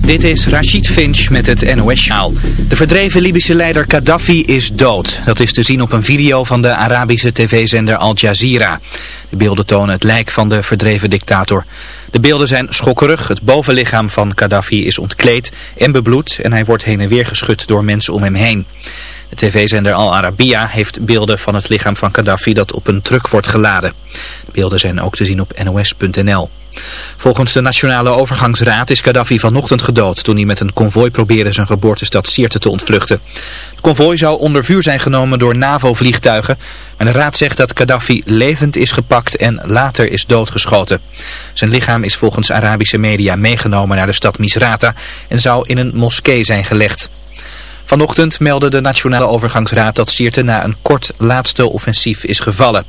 Dit is Rachid Finch met het NOS-sjaal. De verdreven Libische leider Gaddafi is dood. Dat is te zien op een video van de Arabische tv-zender Al Jazeera. De beelden tonen het lijk van de verdreven dictator. De beelden zijn schokkerig. Het bovenlichaam van Gaddafi is ontkleed en bebloed en hij wordt heen en weer geschud door mensen om hem heen. De tv-zender Al Arabiya heeft beelden van het lichaam van Gaddafi dat op een truck wordt geladen. De beelden zijn ook te zien op nos.nl. Volgens de Nationale Overgangsraad is Gaddafi vanochtend gedood toen hij met een konvooi probeerde zijn geboortestad Sirte te ontvluchten. Het konvooi zou onder vuur zijn genomen door NAVO-vliegtuigen, maar de raad zegt dat Gaddafi levend is gepakt en later is doodgeschoten. Zijn lichaam is volgens Arabische media meegenomen naar de stad Misrata en zou in een moskee zijn gelegd. Vanochtend meldde de Nationale Overgangsraad dat Sirte na een kort laatste offensief is gevallen.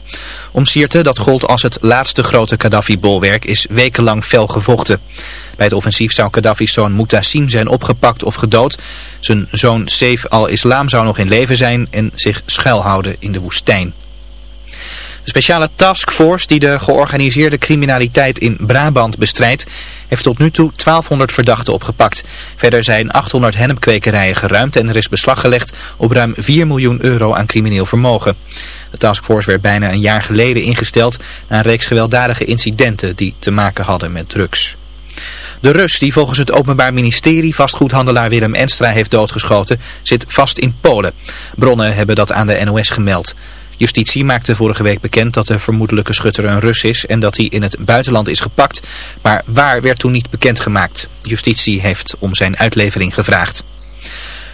Om Sirte, dat gold als het laatste grote Gaddafi-bolwerk, is wekenlang fel gevochten. Bij het offensief zou Gaddafi's zoon Mutassim zijn opgepakt of gedood. Zijn zoon Saif al-Islam zou nog in leven zijn en zich schuilhouden in de woestijn. De speciale taskforce die de georganiseerde criminaliteit in Brabant bestrijdt, heeft tot nu toe 1200 verdachten opgepakt. Verder zijn 800 hennepkwekerijen geruimd en er is beslag gelegd op ruim 4 miljoen euro aan crimineel vermogen. De taskforce werd bijna een jaar geleden ingesteld na een reeks gewelddadige incidenten die te maken hadden met drugs. De Rus die volgens het Openbaar Ministerie vastgoedhandelaar Willem Enstra heeft doodgeschoten zit vast in Polen. Bronnen hebben dat aan de NOS gemeld. Justitie maakte vorige week bekend dat de vermoedelijke schutter een Rus is en dat hij in het buitenland is gepakt. Maar waar werd toen niet bekendgemaakt. Justitie heeft om zijn uitlevering gevraagd.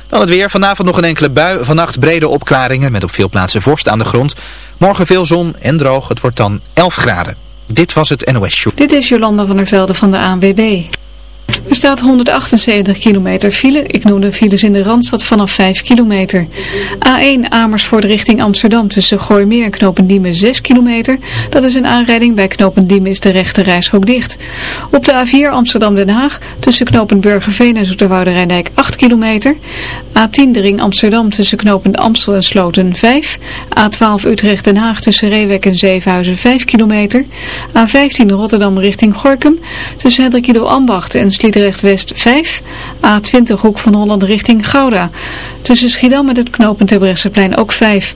Dan het weer. Vanavond nog een enkele bui. Vannacht brede opklaringen met op veel plaatsen vorst aan de grond. Morgen veel zon en droog. Het wordt dan 11 graden. Dit was het NOS Show. Dit is Jolanda van der Velde van de ANWB. Er staat 178 kilometer file. Ik noem de files in de Randstad vanaf 5 kilometer. A1 Amersfoort richting Amsterdam tussen Gooimeer en Knopendiemen 6 kilometer. Dat is een aanrijding. Bij Knopendiemen is de rechte reishok dicht. Op de A4 Amsterdam-Den Haag tussen Knopend Burgerveen en Zoeterwoude Rijndijk 8 kilometer. A10 de ring Amsterdam tussen Knopend Amstel en Sloten 5. A12 Utrecht-Den Haag tussen Reewek en Zevenhuizen 5 kilometer. A15 Rotterdam richting Gorkum tussen Hendrik Ido Ambacht en Sliedrecht West 5. A20 Hoek van Holland richting Gouda. Tussen Schiedam en het knooppunt Terbrechtseplein ook 5.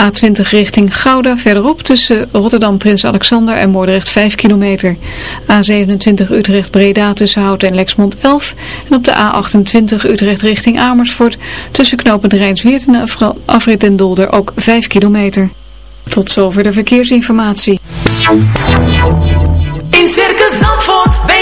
A20 richting Gouda verderop tussen Rotterdam Prins Alexander en Moordrecht 5 kilometer. A27 Utrecht Breda tussen Houten en Lexmond 11. En op de A28 Utrecht richting Amersfoort tussen knooppunt Rijnsweert en Afrit en Dolder ook 5 kilometer. Tot zover de verkeersinformatie. In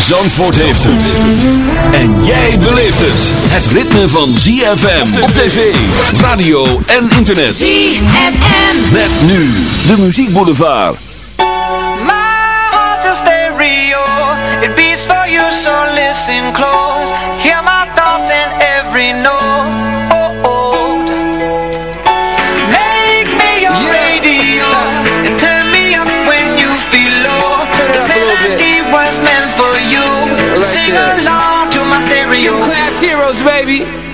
Zandvoort heeft het. En jij beleeft het. Het ritme van ZFM op tv, radio en internet. ZFM. Met nu de muziekboulevard. My heart's a stereo. It beats for you, so listen close. Baby.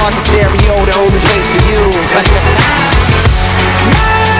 heart's a stereo, the only place for you.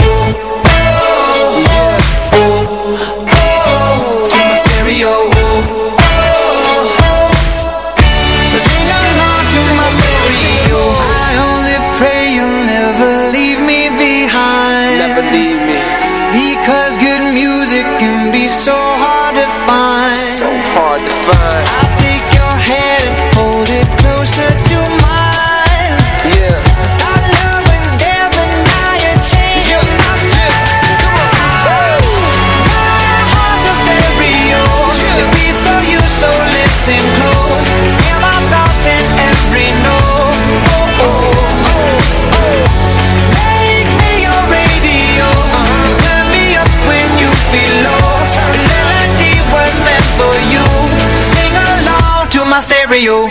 my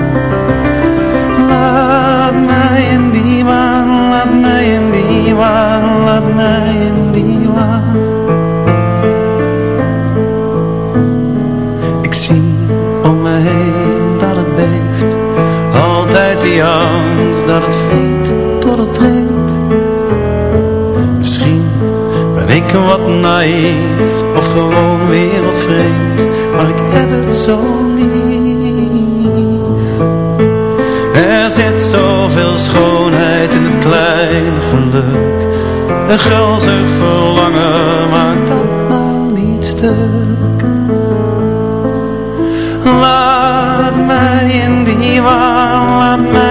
wat naïef Of gewoon weer wat vreemd Maar ik heb het zo lief. Er zit zoveel schoonheid in het kleine geluk. Een gulzig verlangen maakt dat nou niet stuk. Laat mij in die waan, laat mij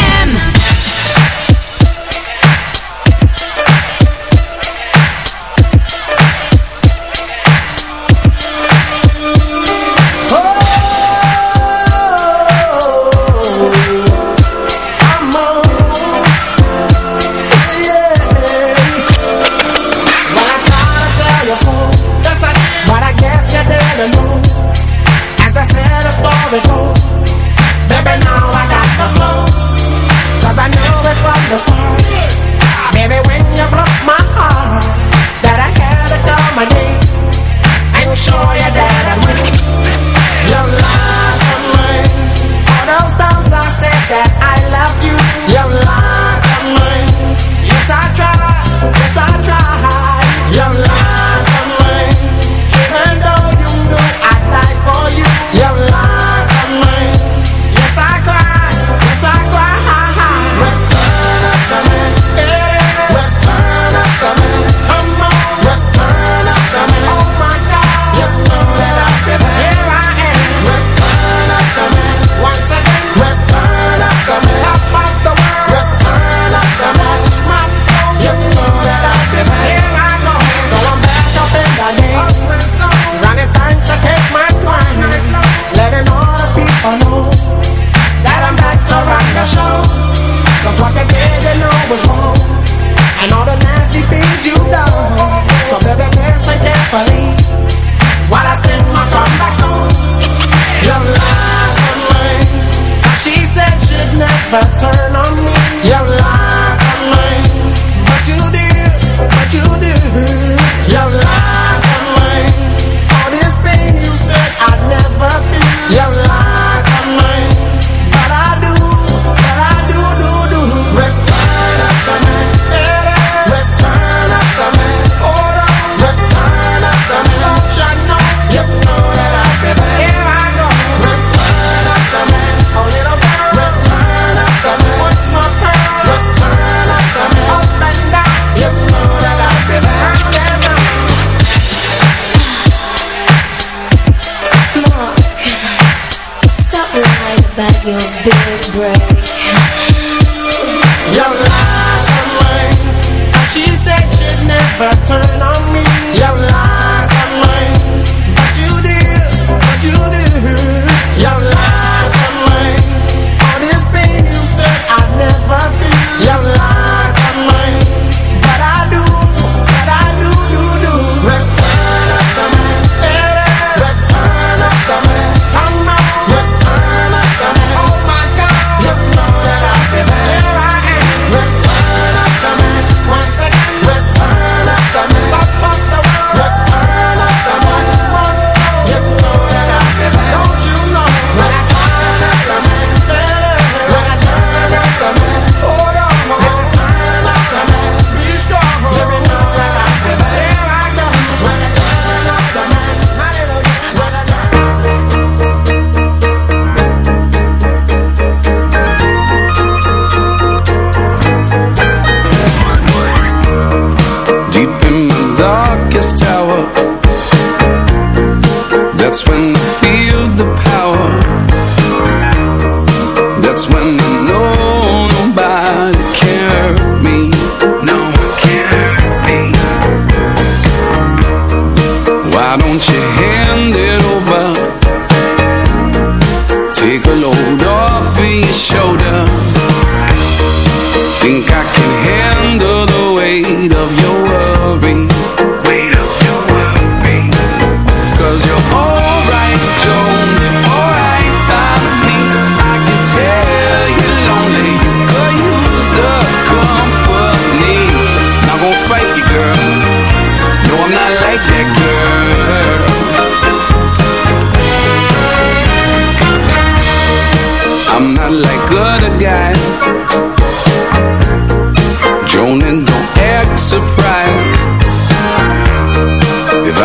Take a load off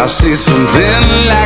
See something like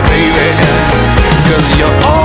baby. Cause you're all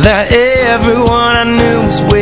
That everyone I knew was waiting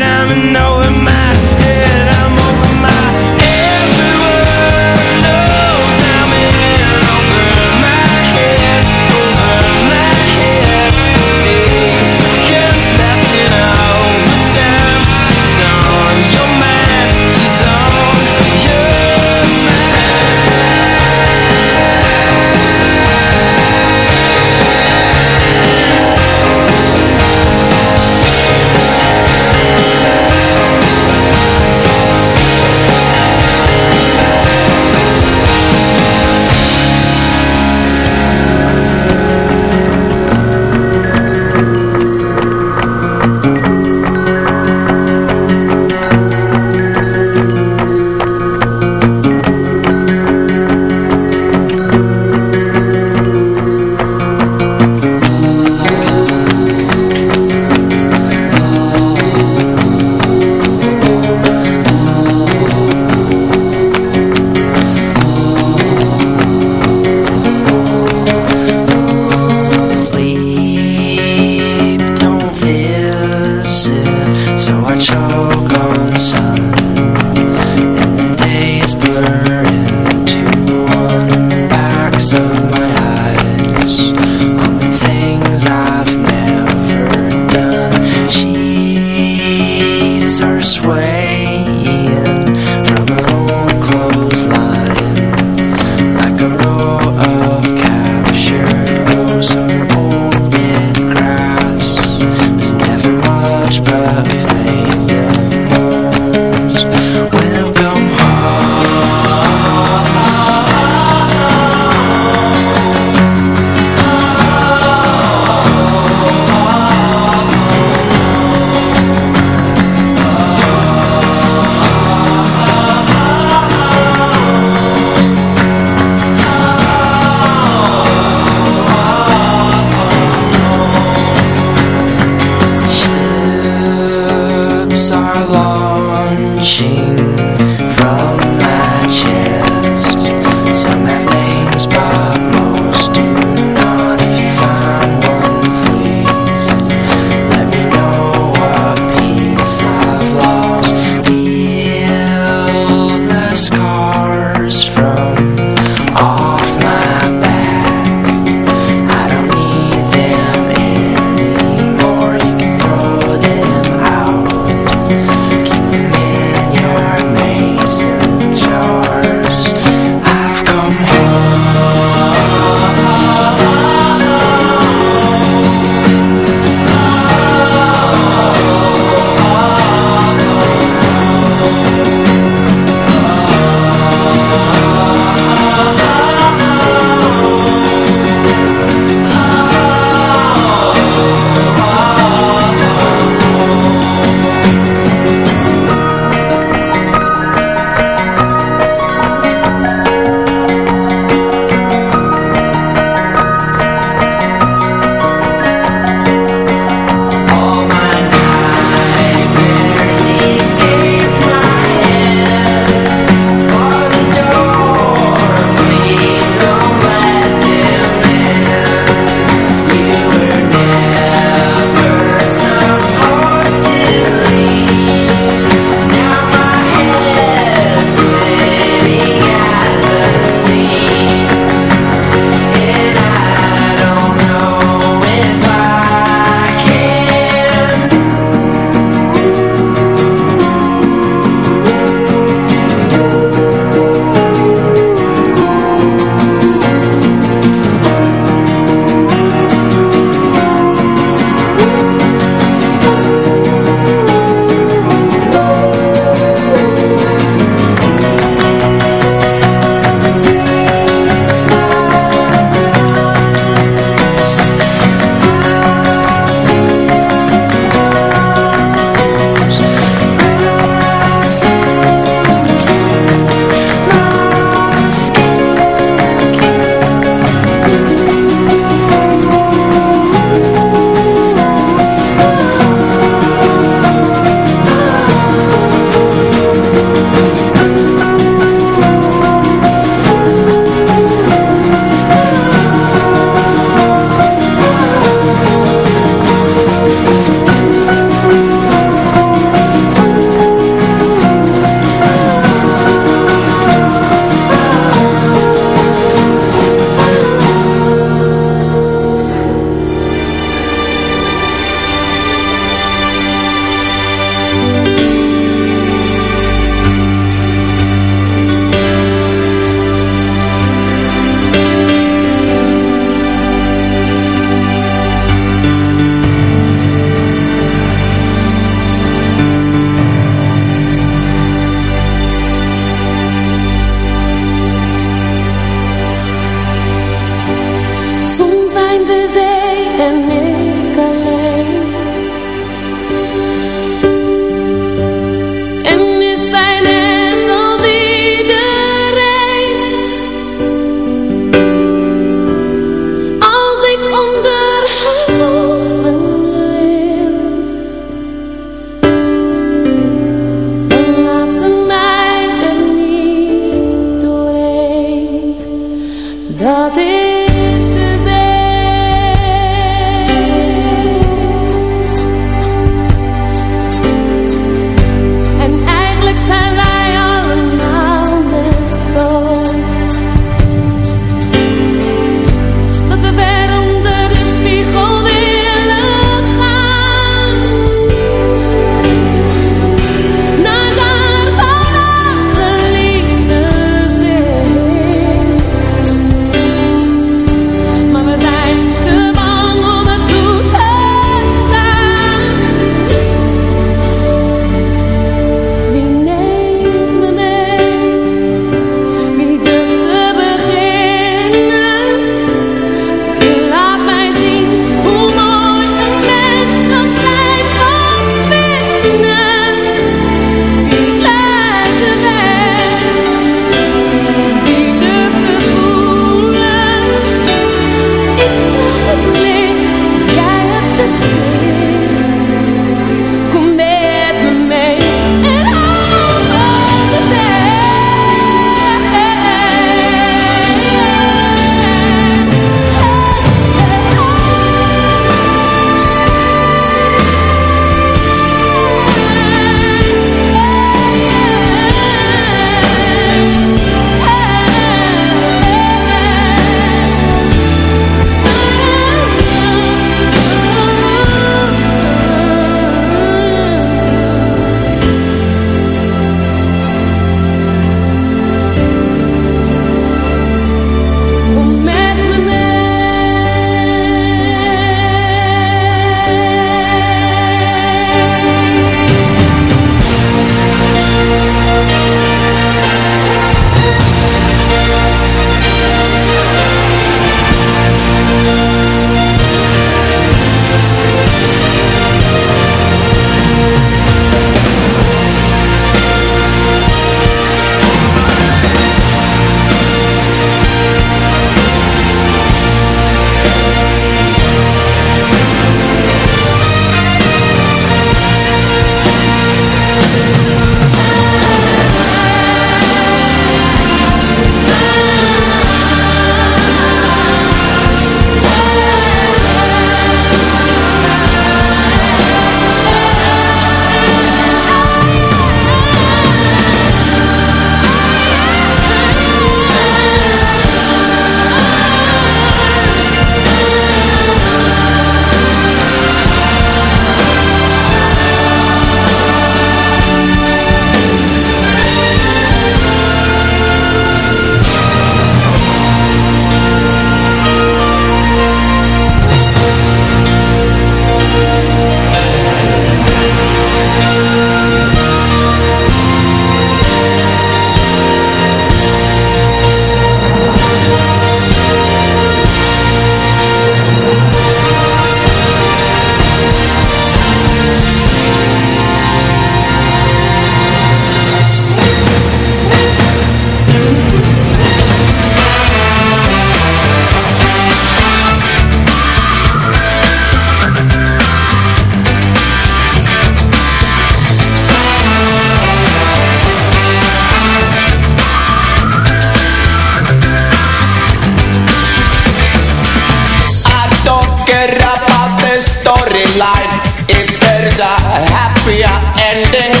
care about the storyline. If there's a happier ending.